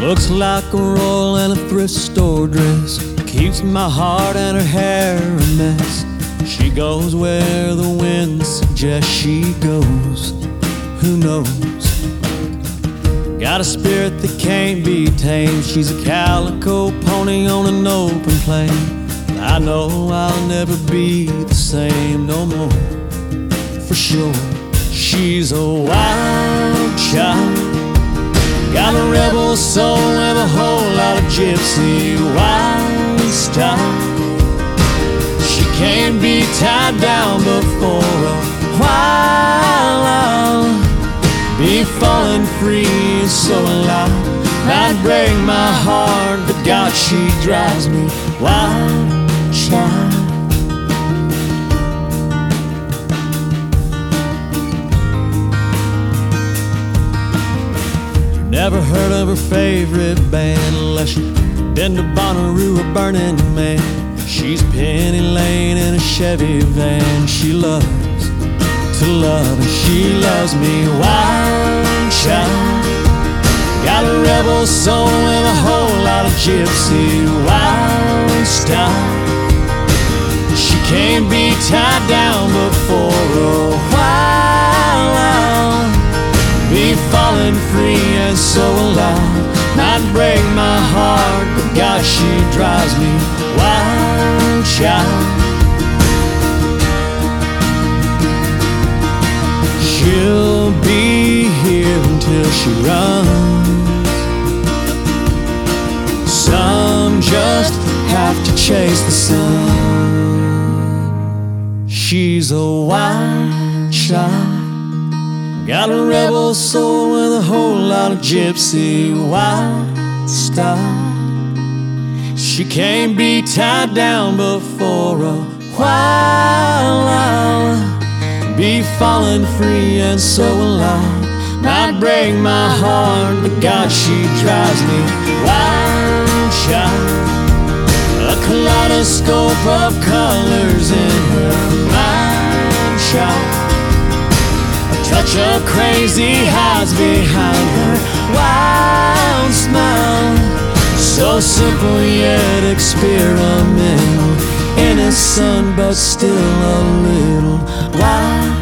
Looks like a roll in a thrift store dress. Keeps my heart and her hair a mess. She goes where the wind suggests she goes. Who knows? Got a spirit that can't be tamed. She's a calico pony on an open plain. I know I'll never be the same no more. For sure, she's a wild child. Rebel soul and a whole lot of gypsy wild style. She can't be tied down before a while. I'll be falling free, so alive. Might break my heart, but God, she drives me wild, child. Never heard of her favorite band unless you've been to Bonnaroo or Burning Man. She's Penny Lane in a Chevy van. She loves to love, and she loves me wild child. Got a rebel soul and a whole lot of gypsy wild style. She can't be tied down she drives me wild, child. She'll be here until she runs. Some just have to chase the sun. She's a wild child. Got a rebel soul with a whole lot of gypsy wild style. She can't be tied down before a while. I'll be falling free and so alive. Might break my heart, but God, she drives me wild, child. A kaleidoscope of colors in her mind, child. A touch of crazy hides behind her simple yet experimental, innocent but still a little wild.